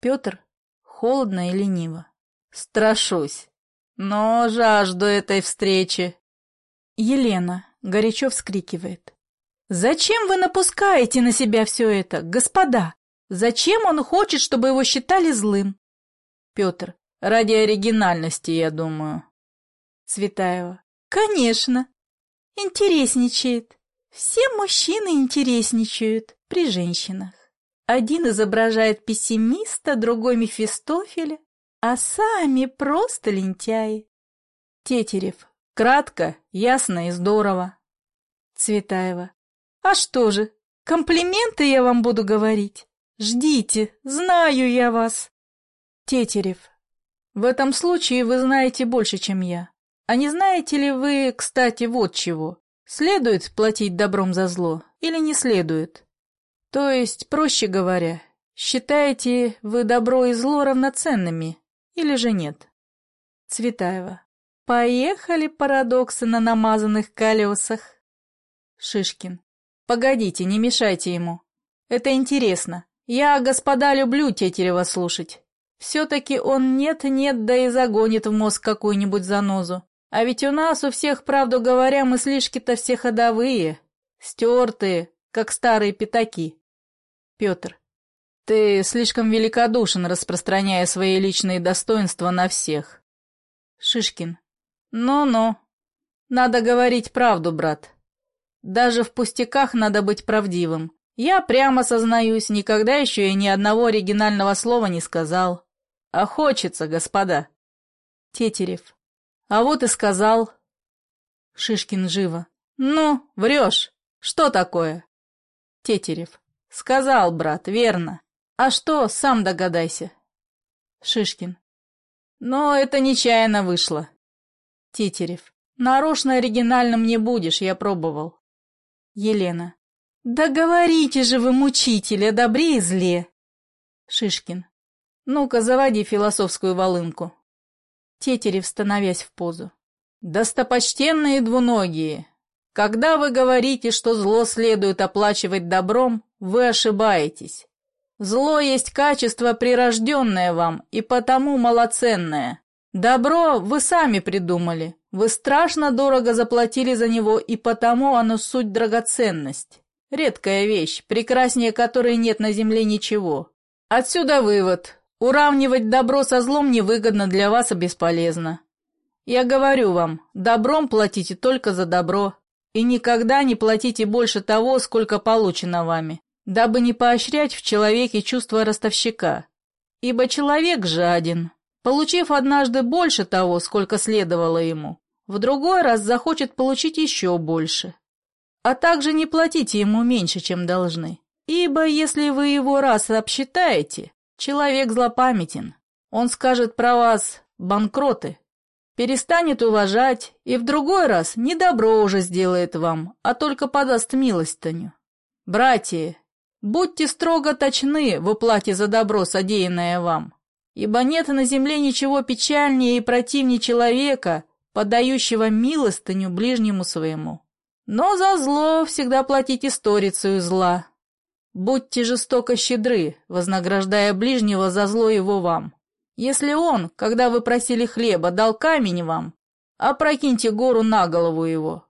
Петр холодно и лениво. Страшусь, но жажду этой встречи. Елена горячо вскрикивает. «Зачем вы напускаете на себя все это, господа? Зачем он хочет, чтобы его считали злым?» Петр. Ради оригинальности, я думаю. Цветаева. Конечно. Интересничает. Все мужчины интересничают при женщинах. Один изображает пессимиста, другой Мефистофеля, а сами просто лентяи. Тетерев. Кратко, ясно и здорово. Цветаева. А что же, комплименты я вам буду говорить? Ждите, знаю я вас. Тетерев. В этом случае вы знаете больше, чем я. А не знаете ли вы, кстати, вот чего? Следует платить добром за зло или не следует? То есть, проще говоря, считаете вы добро и зло равноценными или же нет? Цветаева. Поехали парадоксы на намазанных колесах. Шишкин. Погодите, не мешайте ему. Это интересно. Я, господа, люблю Тетерева слушать. Все-таки он нет-нет, да и загонит в мозг какую-нибудь занозу. А ведь у нас у всех, правду говоря, мыслишки-то все ходовые, стертые, как старые пятаки. Петр, ты слишком великодушен, распространяя свои личные достоинства на всех. Шишкин, ну-ну, надо говорить правду, брат. Даже в пустяках надо быть правдивым. Я прямо сознаюсь, никогда еще и ни одного оригинального слова не сказал. А хочется, господа. Тетерев, а вот и сказал. Шишкин живо. Ну, врешь. Что такое? Тетерев. Сказал, брат, верно. А что, сам догадайся. Шишкин. Но это нечаянно вышло. Тетерев. Нарочно оригинальным не будешь, я пробовал. Елена. Да говорите же вы, мучитель, о добре и зле. Шишкин. Ну-ка, заводи философскую волынку. Тетерев, становясь в позу. «Достопочтенные двуногие, когда вы говорите, что зло следует оплачивать добром, вы ошибаетесь. Зло есть качество, прирожденное вам, и потому малоценное. Добро вы сами придумали, вы страшно дорого заплатили за него, и потому оно суть драгоценность. Редкая вещь, прекраснее которой нет на земле ничего. Отсюда вывод. Уравнивать добро со злом невыгодно для вас и бесполезно. Я говорю вам, добром платите только за добро, и никогда не платите больше того, сколько получено вами, дабы не поощрять в человеке чувство ростовщика. Ибо человек жаден. Получив однажды больше того, сколько следовало ему, в другой раз захочет получить еще больше. А также не платите ему меньше, чем должны. Ибо если вы его раз обсчитаете, Человек злопамятен. Он скажет про вас «банкроты». перестанет уважать и в другой раз не добро уже сделает вам, а только подаст милостыню. Братья, будьте строго точны в уплате за добро, содеянное вам, ибо нет на земле ничего печальнее и противнее человека, подающего милостыню ближнему своему. Но за зло всегда платите сторицею зла. Будьте жестоко щедры, вознаграждая ближнего за зло его вам. Если он, когда вы просили хлеба, дал камень вам, опрокиньте гору на голову его.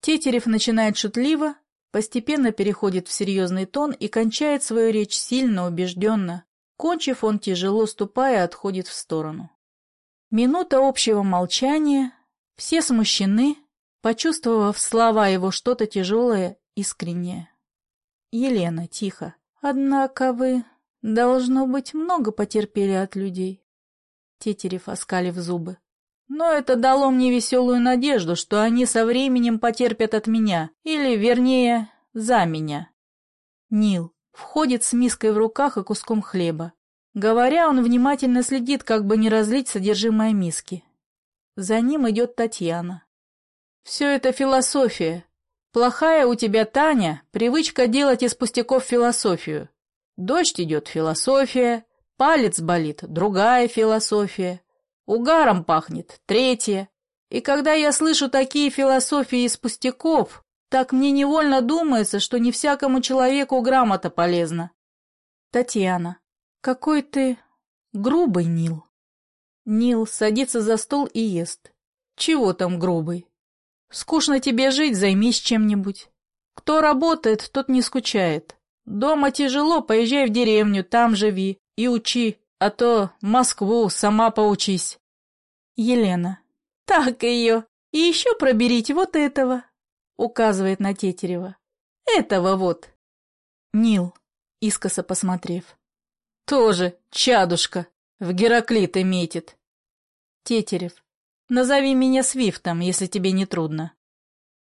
Тетерев начинает шутливо, постепенно переходит в серьезный тон и кончает свою речь сильно, убежденно. Кончив, он, тяжело ступая, отходит в сторону. Минута общего молчания, все смущены, почувствовав слова его что-то тяжелое, искреннее. Елена, тихо. «Однако вы...» Должно быть, много потерпели от людей. Тетерев оскалив зубы. Но это дало мне веселую надежду, что они со временем потерпят от меня, или, вернее, за меня. Нил входит с миской в руках и куском хлеба. Говоря, он внимательно следит, как бы не разлить содержимое миски. За ним идет Татьяна. Все это философия. Плохая у тебя, Таня, привычка делать из пустяков философию. Дождь идет философия, палец болит другая философия, угаром пахнет третья. И когда я слышу такие философии из пустяков, так мне невольно думается, что не всякому человеку грамота полезна. Татьяна, какой ты грубый, Нил. Нил садится за стол и ест. Чего там грубый? Скучно тебе жить, займись чем-нибудь. Кто работает, тот не скучает. Дома тяжело, поезжай в деревню, там живи и учи, а то Москву сама поучись. Елена. Так ее. И еще проберите вот этого. Указывает на Тетерева. Этого вот. Нил, искоса посмотрев. Тоже чадушка. В Гераклита метит. Тетерев. Назови меня Свифтом, если тебе не трудно.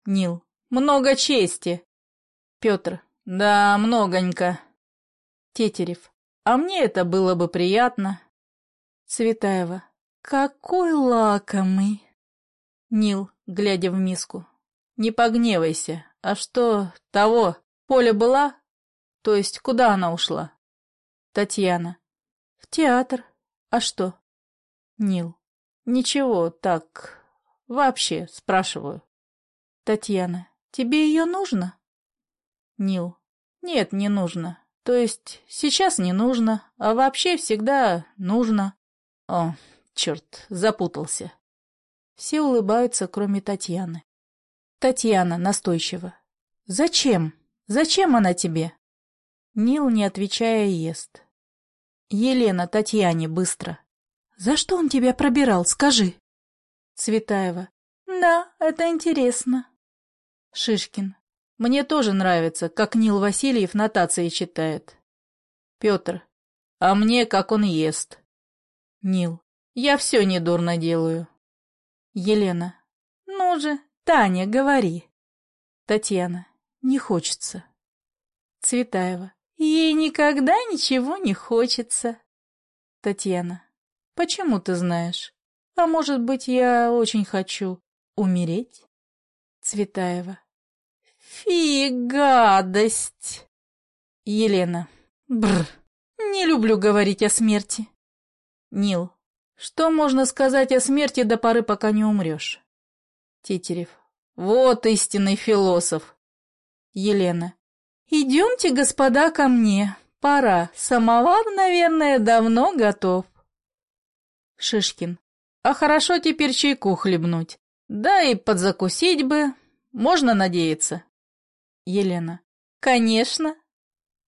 Нил. Много чести. Петр. Да, многонько. Тетерев. А мне это было бы приятно. Цветаева. Какой лакомый. Нил, глядя в миску. Не погневайся. А что, того, Поля была? То есть, куда она ушла? Татьяна. В театр. А что? Нил. Ничего, так, вообще, спрашиваю. Татьяна. Тебе ее нужно? Нил. Нет, не нужно. То есть сейчас не нужно, а вообще всегда нужно. О, черт, запутался. Все улыбаются, кроме Татьяны. Татьяна настойчиво. Зачем? Зачем она тебе? Нил, не отвечая, ест. Елена Татьяне быстро. За что он тебя пробирал, скажи? Цветаева. Да, это интересно. Шишкин. Мне тоже нравится, как Нил Васильев нотации читает. Петр. А мне, как он ест. Нил. Я все недурно делаю. Елена. Ну же, Таня, говори. Татьяна. Не хочется. Цветаева. Ей никогда ничего не хочется. Татьяна. Почему ты знаешь? А может быть, я очень хочу умереть? Цветаева. Фи, гадость! Елена. Бр. Не люблю говорить о смерти. Нил. Что можно сказать о смерти до поры, пока не умрешь? Тетерев. Вот истинный философ. Елена. Идемте, господа, ко мне. Пора. Самовар, наверное, давно готов. Шишкин. А хорошо теперь чайку хлебнуть. Да и подзакусить бы. Можно надеяться. Елена. «Конечно!»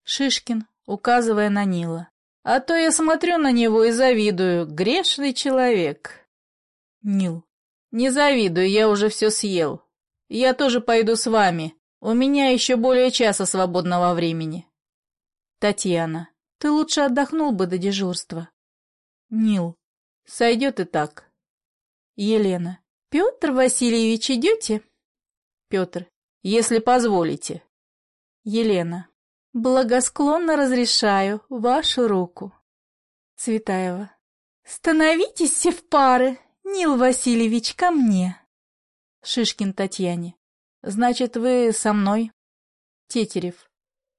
Шишкин, указывая на Нила. «А то я смотрю на него и завидую. Грешный человек!» Нил. «Не завидую, я уже все съел. Я тоже пойду с вами. У меня еще более часа свободного времени». Татьяна. «Ты лучше отдохнул бы до дежурства». Нил. «Сойдет и так». Елена. «Петр Васильевич, идете?» Петр если позволите. Елена. Благосклонно разрешаю вашу руку. Цветаева. Становитесь все в пары, Нил Васильевич, ко мне. Шишкин Татьяне. Значит, вы со мной? Тетерев.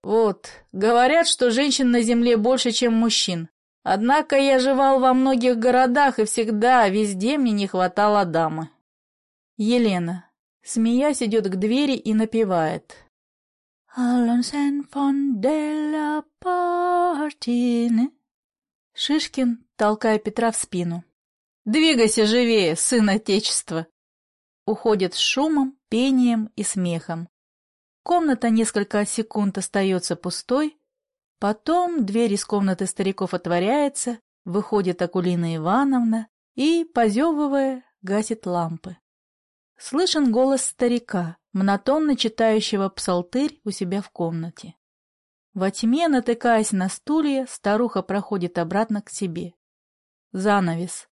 Вот, говорят, что женщин на земле больше, чем мужчин. Однако я жевал во многих городах, и всегда, везде мне не хватало дамы. Елена, смеясь, идет к двери и напевает. «Алонсен фон де Партине». Шишкин, толкая Петра в спину. «Двигайся живее, сын Отечества!» Уходит с шумом, пением и смехом. Комната несколько секунд остается пустой, потом дверь из комнаты стариков отворяется, выходит Акулина Ивановна и, позевывая, гасит лампы. Слышен голос старика, монотонно читающего псалтырь у себя в комнате. Во тьме, натыкаясь на стулья, старуха проходит обратно к себе. Занавес.